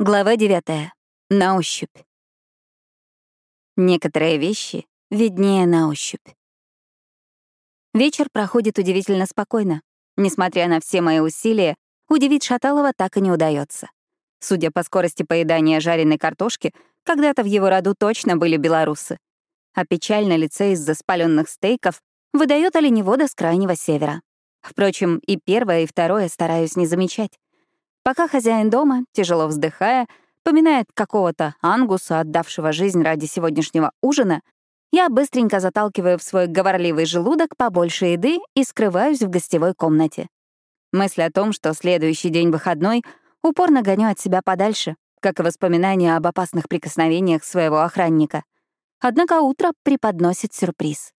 Глава 9. На ощупь. Некоторые вещи виднее на ощупь. Вечер проходит удивительно спокойно. Несмотря на все мои усилия, удивить Шаталова так и не удается. Судя по скорости поедания жареной картошки, когда-то в его роду точно были белорусы. А печаль на лице из-за спаленных стейков выдает оленевода с крайнего севера. Впрочем, и первое, и второе стараюсь не замечать. Пока хозяин дома, тяжело вздыхая, поминает какого-то ангуса, отдавшего жизнь ради сегодняшнего ужина, я быстренько заталкиваю в свой говорливый желудок побольше еды и скрываюсь в гостевой комнате. Мысль о том, что следующий день выходной, упорно гоню от себя подальше, как и воспоминания об опасных прикосновениях своего охранника. Однако утро преподносит сюрприз.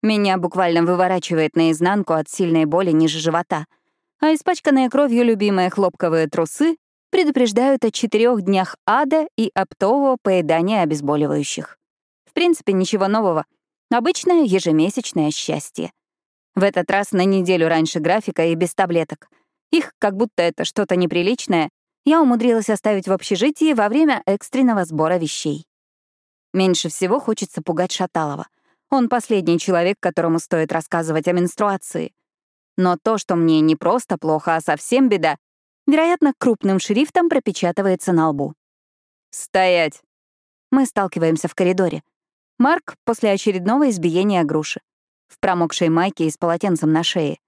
Меня буквально выворачивает наизнанку от сильной боли ниже живота — а испачканные кровью любимые хлопковые трусы предупреждают о четырех днях ада и оптового поедания обезболивающих. В принципе, ничего нового. Обычное ежемесячное счастье. В этот раз на неделю раньше графика и без таблеток. Их, как будто это что-то неприличное, я умудрилась оставить в общежитии во время экстренного сбора вещей. Меньше всего хочется пугать Шаталова. Он последний человек, которому стоит рассказывать о менструации — но то, что мне не просто плохо, а совсем беда, вероятно, крупным шрифтом пропечатывается на лбу. «Стоять!» Мы сталкиваемся в коридоре. Марк после очередного избиения груши. В промокшей майке и с полотенцем на шее.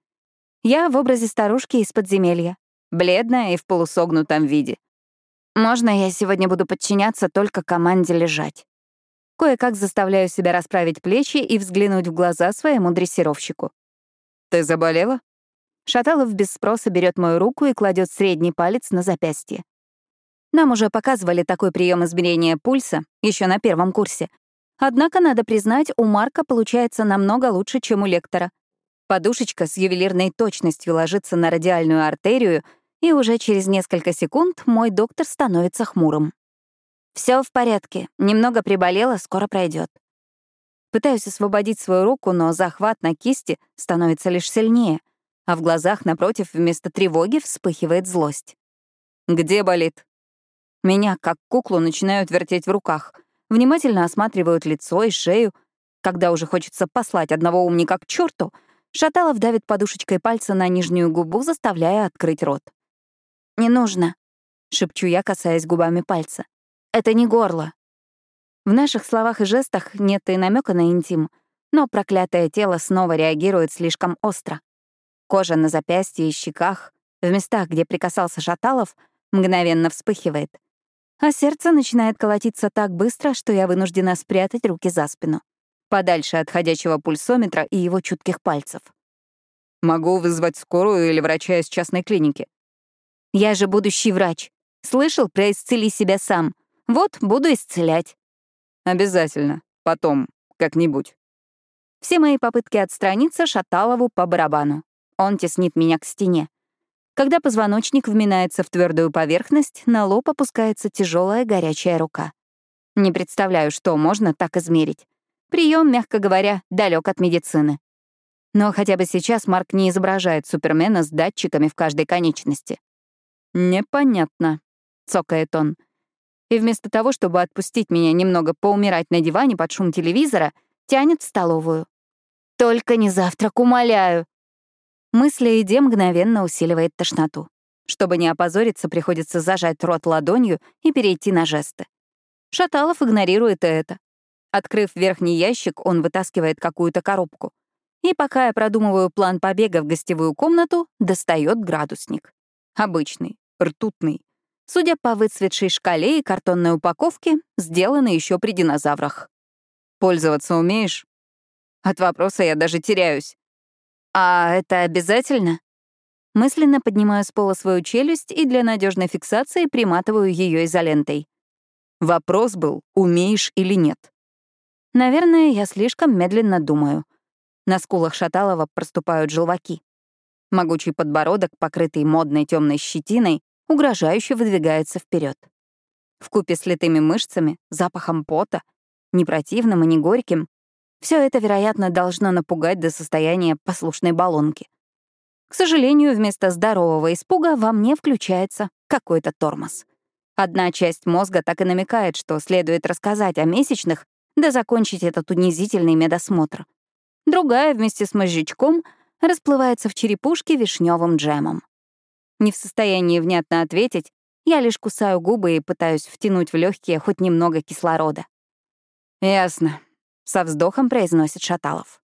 Я в образе старушки из подземелья. Бледная и в полусогнутом виде. Можно я сегодня буду подчиняться только команде лежать? Кое-как заставляю себя расправить плечи и взглянуть в глаза своему дрессировщику. «Ты заболела?» Шаталов без спроса берет мою руку и кладет средний палец на запястье. Нам уже показывали такой прием измерения пульса еще на первом курсе. Однако, надо признать, у Марка получается намного лучше, чем у лектора. Подушечка с ювелирной точностью ложится на радиальную артерию, и уже через несколько секунд мой доктор становится хмурым. Все в порядке, немного приболела, скоро пройдет. Пытаюсь освободить свою руку, но захват на кисти становится лишь сильнее, а в глазах, напротив, вместо тревоги вспыхивает злость. «Где болит?» Меня, как куклу, начинают вертеть в руках, внимательно осматривают лицо и шею. Когда уже хочется послать одного умника к черту, Шаталов давит подушечкой пальца на нижнюю губу, заставляя открыть рот. «Не нужно», — шепчу я, касаясь губами пальца. «Это не горло. В наших словах и жестах нет и намека на интим, но проклятое тело снова реагирует слишком остро. Кожа на запястье и щеках, в местах, где прикасался Шаталов, мгновенно вспыхивает. А сердце начинает колотиться так быстро, что я вынуждена спрятать руки за спину, подальше от ходячего пульсометра и его чутких пальцев. «Могу вызвать скорую или врача из частной клиники». «Я же будущий врач. Слышал про «исцели себя сам». Вот, буду исцелять». Обязательно. Потом. Как-нибудь. Все мои попытки отстраниться Шаталову по барабану. Он теснит меня к стене. Когда позвоночник вминается в твердую поверхность, на лоб опускается тяжелая горячая рука. Не представляю, что можно так измерить. Прием, мягко говоря, далек от медицины. Но хотя бы сейчас Марк не изображает Супермена с датчиками в каждой конечности. «Непонятно», — цокает он и вместо того, чтобы отпустить меня немного поумирать на диване под шум телевизора, тянет в столовую. «Только не завтрак, умоляю!» Мысли о еде мгновенно усиливает тошноту. Чтобы не опозориться, приходится зажать рот ладонью и перейти на жесты. Шаталов игнорирует это. Открыв верхний ящик, он вытаскивает какую-то коробку. И пока я продумываю план побега в гостевую комнату, достает градусник. Обычный, ртутный. Судя по выцветшей шкале и картонной упаковке, сделаны еще при динозаврах. «Пользоваться умеешь?» От вопроса я даже теряюсь. «А это обязательно?» Мысленно поднимаю с пола свою челюсть и для надежной фиксации приматываю ее изолентой. Вопрос был, умеешь или нет. Наверное, я слишком медленно думаю. На скулах Шаталова проступают желваки. Могучий подбородок, покрытый модной темной щетиной, угрожающе выдвигается вперед. В купе с литыми мышцами, запахом пота, не противным и не горьким, все это, вероятно, должно напугать до состояния послушной баллонки. К сожалению, вместо здорового испуга во мне включается какой-то тормоз. Одна часть мозга так и намекает, что следует рассказать о месячных, да закончить этот унизительный медосмотр. Другая вместе с мозжечком расплывается в черепушке вишневым джемом. Не в состоянии внятно ответить, я лишь кусаю губы и пытаюсь втянуть в легкие хоть немного кислорода. «Ясно», — со вздохом произносит Шаталов.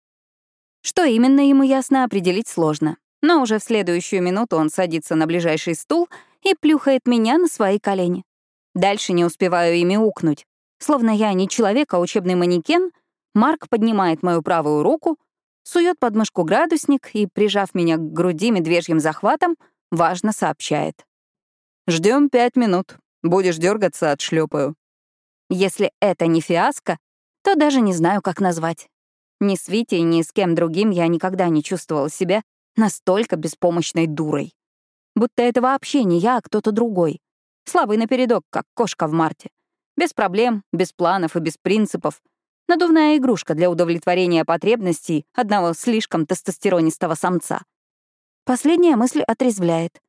Что именно ему ясно, определить сложно. Но уже в следующую минуту он садится на ближайший стул и плюхает меня на свои колени. Дальше не успеваю ими укнуть. Словно я не человек, а учебный манекен, Марк поднимает мою правую руку, сует под мышку градусник и, прижав меня к груди медвежьим захватом, важно сообщает. Ждем пять минут. Будешь дергаться, отшлепаю. Если это не фиаско, то даже не знаю, как назвать. Ни с Витей, ни с кем другим я никогда не чувствовала себя настолько беспомощной дурой. Будто это вообще не я, а кто-то другой. Слабый напередок, как кошка в марте. Без проблем, без планов и без принципов. Надувная игрушка для удовлетворения потребностей одного слишком тестостеронистого самца. Последняя мысль отрезвляет.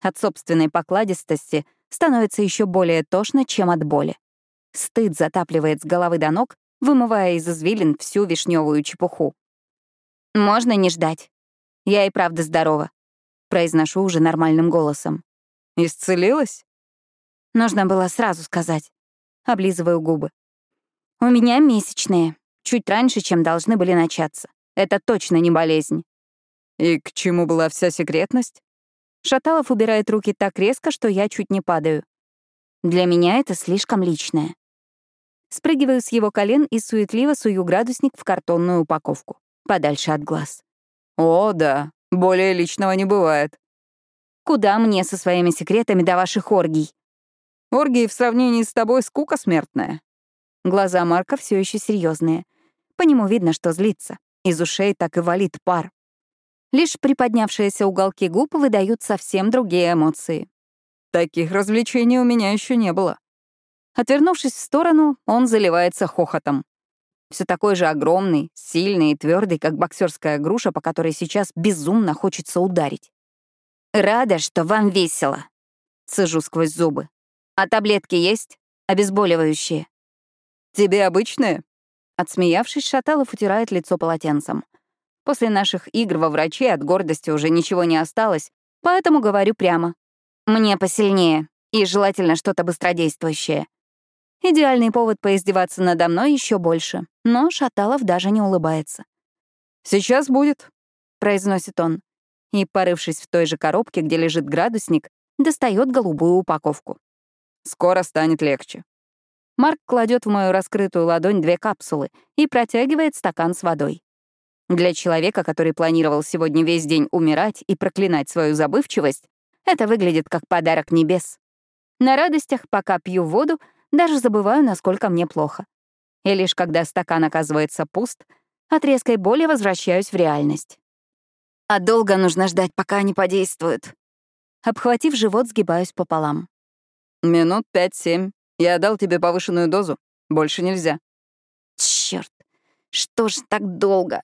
От собственной покладистости становится еще более тошно, чем от боли. Стыд затапливает с головы до ног, вымывая из извилин всю вишневую чепуху. «Можно не ждать. Я и правда здорова», — произношу уже нормальным голосом. «Исцелилась?» Нужно было сразу сказать. Облизываю губы. «У меня месячные. Чуть раньше, чем должны были начаться. Это точно не болезнь». «И к чему была вся секретность?» Шаталов убирает руки так резко, что я чуть не падаю. Для меня это слишком личное. Спрыгиваю с его колен и суетливо сую градусник в картонную упаковку, подальше от глаз. «О, да, более личного не бывает». «Куда мне со своими секретами до ваших оргий?» «Оргии в сравнении с тобой скука смертная». Глаза Марка все еще серьезные. По нему видно, что злится. Из ушей так и валит пар. Лишь приподнявшиеся уголки губ выдают совсем другие эмоции. Таких развлечений у меня еще не было. Отвернувшись в сторону, он заливается хохотом. Все такой же огромный, сильный и твердый, как боксерская груша, по которой сейчас безумно хочется ударить. «Рада, что вам весело», — цежу сквозь зубы. «А таблетки есть? Обезболивающие?» «Тебе обычные?» Отсмеявшись, Шаталов утирает лицо полотенцем. После наших игр во врачи от гордости уже ничего не осталось, поэтому говорю прямо. Мне посильнее, и желательно что-то быстродействующее. Идеальный повод поиздеваться надо мной еще больше, но Шаталов даже не улыбается. «Сейчас будет», — произносит он, и, порывшись в той же коробке, где лежит градусник, достает голубую упаковку. «Скоро станет легче». Марк кладет в мою раскрытую ладонь две капсулы и протягивает стакан с водой. Для человека, который планировал сегодня весь день умирать и проклинать свою забывчивость, это выглядит как подарок небес. На радостях, пока пью воду, даже забываю, насколько мне плохо. И лишь когда стакан оказывается пуст, от резкой боли возвращаюсь в реальность. А долго нужно ждать, пока они подействуют. Обхватив живот, сгибаюсь пополам. «Минут пять-семь. Я дал тебе повышенную дозу. Больше нельзя». Черт, что ж так долго?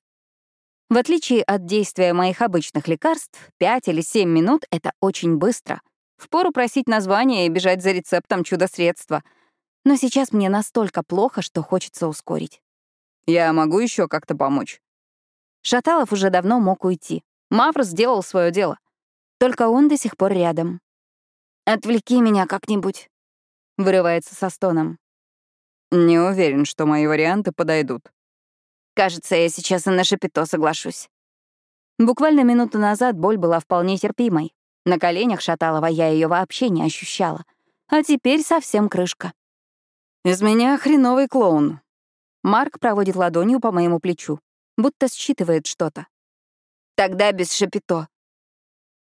В отличие от действия моих обычных лекарств, 5 или 7 минут — это очень быстро. Впору просить название и бежать за рецептом чудо-средства. Но сейчас мне настолько плохо, что хочется ускорить. Я могу еще как-то помочь? Шаталов уже давно мог уйти. Мавр сделал свое дело. Только он до сих пор рядом. «Отвлеки меня как-нибудь», — вырывается со стоном. Не уверен, что мои варианты подойдут. Кажется, я сейчас и на шапито соглашусь. Буквально минуту назад боль была вполне терпимой. На коленях Шаталова я ее вообще не ощущала. А теперь совсем крышка. «Из меня хреновый клоун». Марк проводит ладонью по моему плечу, будто считывает что-то. «Тогда без шапито».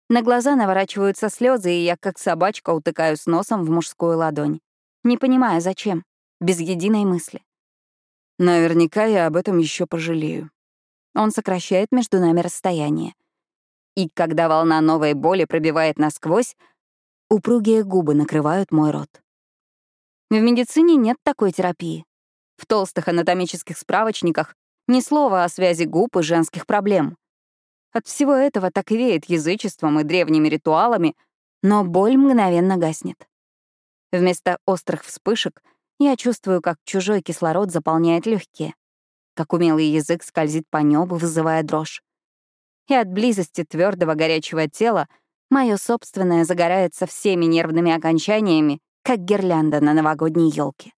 На глаза наворачиваются слезы, и я, как собачка, утыкаюсь носом в мужскую ладонь. Не понимая, зачем, без единой мысли. Наверняка я об этом еще пожалею. Он сокращает между нами расстояние. И когда волна новой боли пробивает насквозь, упругие губы накрывают мой рот. В медицине нет такой терапии. В толстых анатомических справочниках ни слова о связи губ и женских проблем. От всего этого так и веет язычеством и древними ритуалами, но боль мгновенно гаснет. Вместо острых вспышек я чувствую, как чужой кислород заполняет легкие, как умелый язык скользит по небу, вызывая дрожь. И от близости твердого горячего тела мое собственное загорается всеми нервными окончаниями, как гирлянда на новогодней елке.